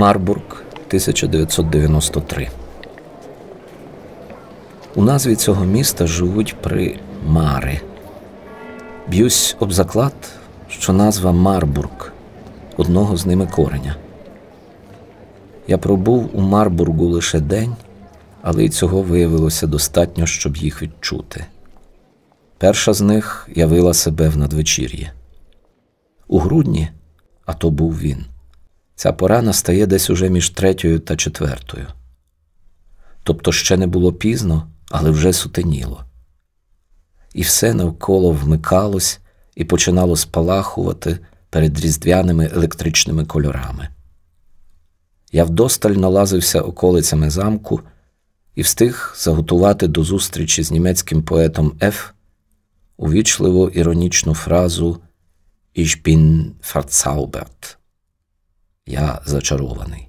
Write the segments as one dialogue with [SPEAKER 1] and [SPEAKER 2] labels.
[SPEAKER 1] Марбург 1993. У назві цього міста живуть при Мари. Б'юсь об заклад, що назва Марбург одного з ними кореня. Я пробув у Марбургу лише день, але й цього виявилося достатньо, щоб їх відчути. Перша з них явила себе в надвечір'ї. У грудні, а то був він. Ця пора настає десь уже між третьою та четвертою. Тобто ще не було пізно, але вже сутеніло. І все навколо вмикалось і починало спалахувати перед різдвяними електричними кольорами. Я вдосталь налазився околицями замку і встиг заготувати до зустрічі з німецьким поетом Ф. увічливо іронічну фразу «Ich bin verzaubert» Я зачарований.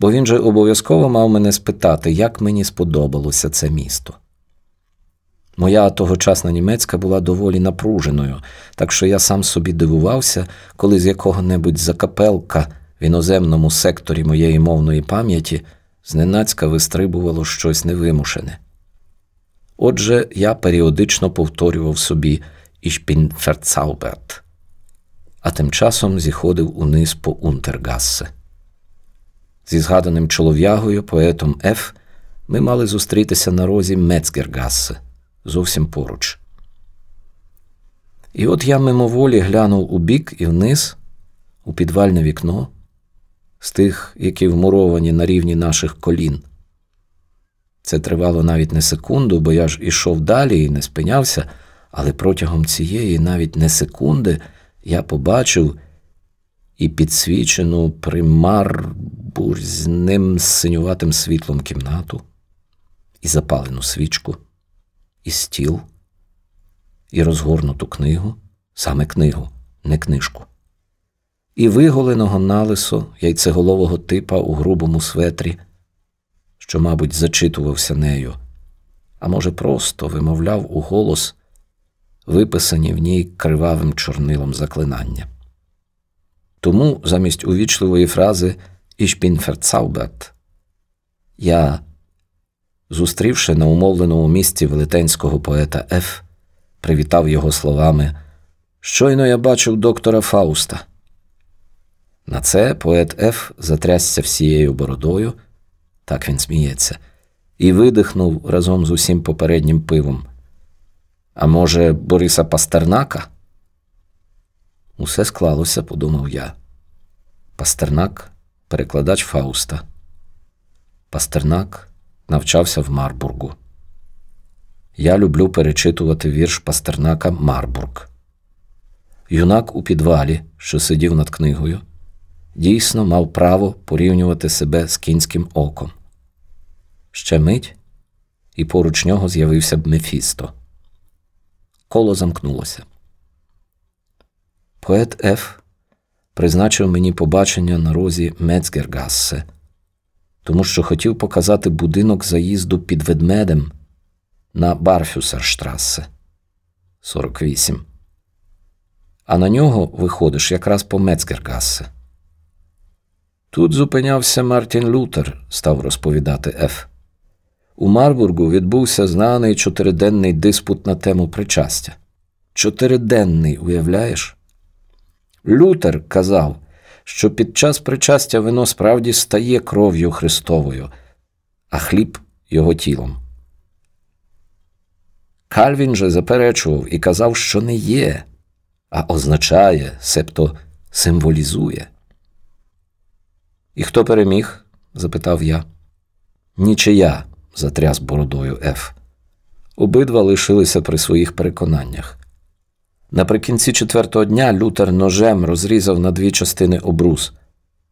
[SPEAKER 1] Бо він же обов'язково мав мене спитати, як мені сподобалося це місто. Моя тогочасна німецька була доволі напруженою, так що я сам собі дивувався, коли з якого-небудь закапелка в іноземному секторі моєї мовної пам'яті зненацька вистрибувало щось невимушене. Отже, я періодично повторював собі «Ich bin verzaubert», а тим часом зіходив униз по Унтергассе. Зі згаданим чолов'ягою, поетом Ф, ми мали зустрітися на розі Мецгергассе, зовсім поруч. І от я мимоволі глянув у бік і вниз, у підвальне вікно, з тих, які вмуровані на рівні наших колін. Це тривало навіть не секунду, бо я ж ішов далі і не спинявся, але протягом цієї навіть не секунди я побачив і підсвічену примарбурзним синюватим світлом кімнату, і запалену свічку, і стіл, і розгорнуту книгу, саме книгу, не книжку, і виголеного налисо яйцеголового типа у грубому светрі, що, мабуть, зачитувався нею, а може, просто вимовляв у голос виписані в ній кривавим чорнилом заклинання. Тому замість увічливої фрази «Ich bin verzaubert» я, зустрівши на умовленому місці велетенського поета Ф, привітав його словами Щойно я бачив доктора Фауста. На це поет Ф затрясся всією бородою, так він сміється, і видихнув разом з усім попереднім пивом. А може, Бориса Пастернака? Усе склалося, подумав я. Пастернак перекладач Фауста. Пастернак навчався в Марбургу. Я люблю перечитувати вірш Пастернака Марбург. Юнак у підвалі, що сидів над книгою, дійсно мав право порівнювати себе з кінським оком. Ще мить, і поруч нього з'явився б Мефісто. Коло замкнулося. Поет Ф. призначив мені побачення на розі Мецгергассе, тому що хотів показати будинок заїзду під ведмедем на Барфюсерштрассе 48. А на нього виходиш якраз по Мецгергассе. Тут зупинявся Мартін Лютер, став розповідати Ф. У Марбургу відбувся знаний чотириденний диспут на тему причастя. Чотириденний, уявляєш? Лютер казав, що під час причастя вино справді стає кров'ю Христовою, а хліб його тілом. Кальвін же заперечував і казав, що не є, а означає, себто символізує. І хто переміг? запитав я. Нічия, затряс бородою Ф. Обидва лишилися при своїх переконаннях. Наприкінці четвертого дня Лютер ножем розрізав на дві частини обрус,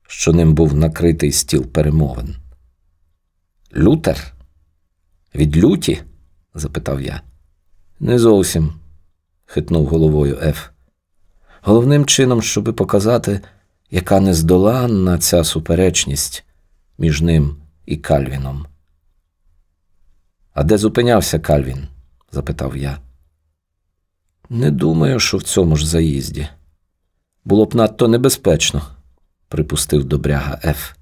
[SPEAKER 1] що ним був накритий стіл перемовин. Лютер? Від люті? запитав я. Не зовсім, хитнув головою Ф. Головним чином, щоби показати, яка нездоланна ця суперечність між ним і Кальвіном. А де зупинявся Кальвін? запитав я. Не думаю, що в цьому ж заїзді. Було б надто небезпечно, припустив добряга Ф.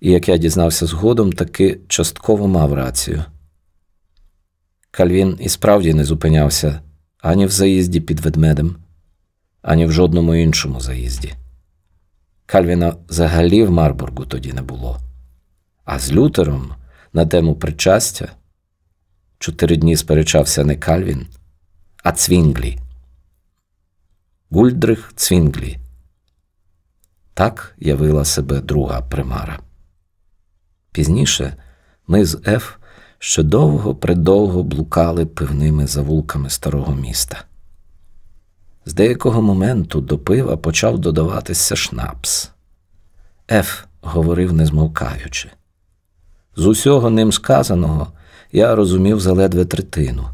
[SPEAKER 1] І як я дізнався згодом, таки частково мав рацію. Кальвін і справді не зупинявся ані в заїзді під ведмедем, ані в жодному іншому заїзді. Кальвіна взагалі в Марбургу тоді не було. А з Лютером на тему причастя чотири дні сперечався не Кальвін, а Цвінглі. Гульдрих Цвінглі. Так явила себе друга примара. Пізніше ми з Ф ще довго придовго блукали пивними завулками старого міста. З деякого моменту до пива почав додаватися шнапс. Ф говорив не змовкаючи. З усього ним сказаного я розумів заледве третину.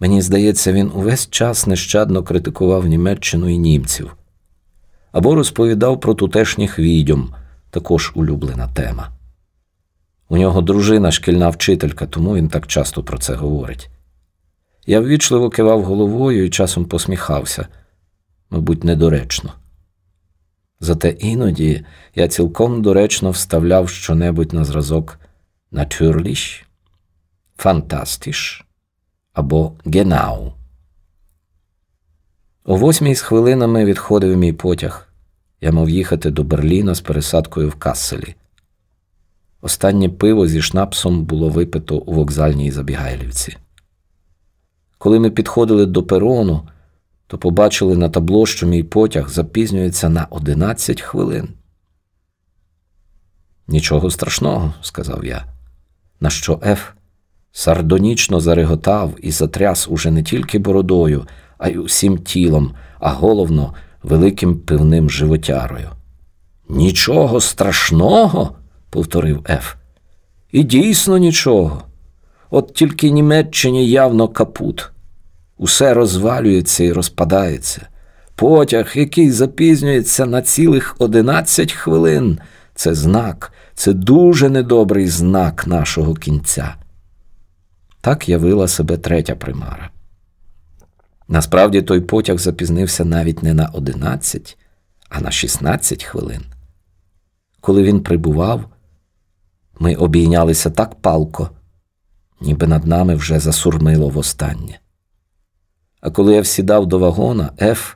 [SPEAKER 1] Мені здається, він увесь час нещадно критикував Німеччину і німців або розповідав про тутешніх відьом, також улюблена тема. У нього дружина шкільна вчителька, тому він так часто про це говорить. Я ввічливо кивав головою і часом посміхався, мабуть, недоречно. Зате іноді я цілком доречно вставляв щонебудь на зразок «natürlich», «fantastisch» або «genau». О восьмій з хвилинами відходив мій потяг. Я мав їхати до Берліна з пересадкою в Касселі. Останнє пиво зі шнапсом було випито у вокзальній Забігайлівці. Коли ми підходили до перону, то побачили на табло, що мій потяг запізнюється на 11 хвилин. Нічого страшного, сказав я, на що Еф сардонічно зареготав і затряс уже не тільки бородою, а й усім тілом, а головно великим пивним животярою. Нічого страшного, повторив Еф. І дійсно нічого. От тільки Німеччині явно капут. Усе розвалюється і розпадається. Потяг, який запізнюється на цілих одинадцять хвилин, це знак, це дуже недобрий знак нашого кінця. Так явила себе третя примара. Насправді той потяг запізнився навіть не на одинадцять, а на шістнадцять хвилин. Коли він прибував, ми обійнялися так палко, ніби над нами вже засурмило востаннє. А коли я всідав до вагона, Еф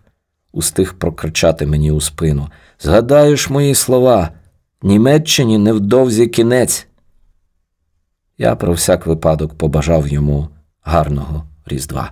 [SPEAKER 1] устиг прокричати мені у спину Згадаєш мої слова, Німеччині невдовзі кінець. Я про всяк випадок побажав йому гарного Різдва.